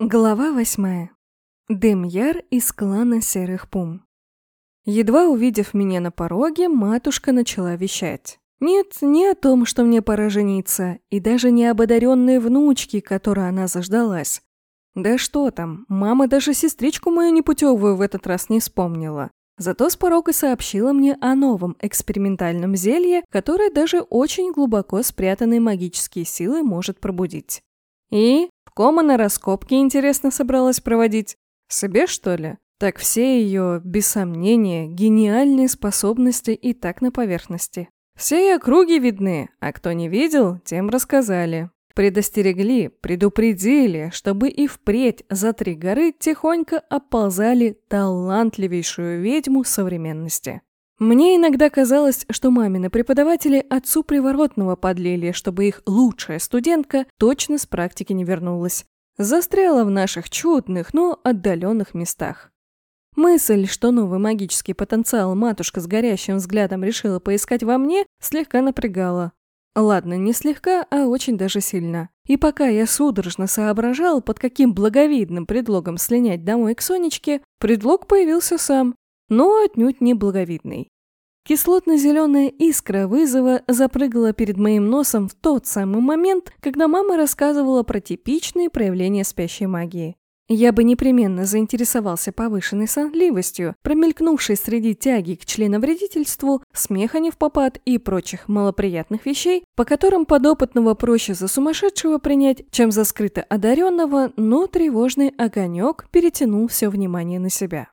Глава восьмая. Демьяр из клана Серых Пум. Едва увидев меня на пороге, матушка начала вещать. Нет, не о том, что мне пора жениться, и даже не об одаренной внучке, которой она заждалась. Да что там, мама даже сестричку мою непутевую в этот раз не вспомнила. Зато с порога сообщила мне о новом экспериментальном зелье, которое даже очень глубоко спрятанные магические силы может пробудить. И Кома на раскопки, интересно, собралась проводить? Себе, что ли? Так все ее, без сомнения, гениальные способности и так на поверхности. Все округи видны, а кто не видел, тем рассказали. Предостерегли, предупредили, чтобы и впредь за три горы тихонько оползали талантливейшую ведьму современности. Мне иногда казалось, что мамины преподаватели отцу приворотного подлили, чтобы их лучшая студентка точно с практики не вернулась. Застряла в наших чудных, но отдаленных местах. Мысль, что новый магический потенциал матушка с горящим взглядом решила поискать во мне, слегка напрягала. Ладно, не слегка, а очень даже сильно. И пока я судорожно соображал, под каким благовидным предлогом слинять домой к Сонечке, предлог появился сам но отнюдь не благовидный. Кислотно-зеленая искра вызова запрыгала перед моим носом в тот самый момент, когда мама рассказывала про типичные проявления спящей магии. Я бы непременно заинтересовался повышенной сонливостью, промелькнувшей среди тяги к членовредительству, смеха не в попад и прочих малоприятных вещей, по которым подопытного проще за сумасшедшего принять, чем за скрыто одаренного, но тревожный огонек перетянул все внимание на себя.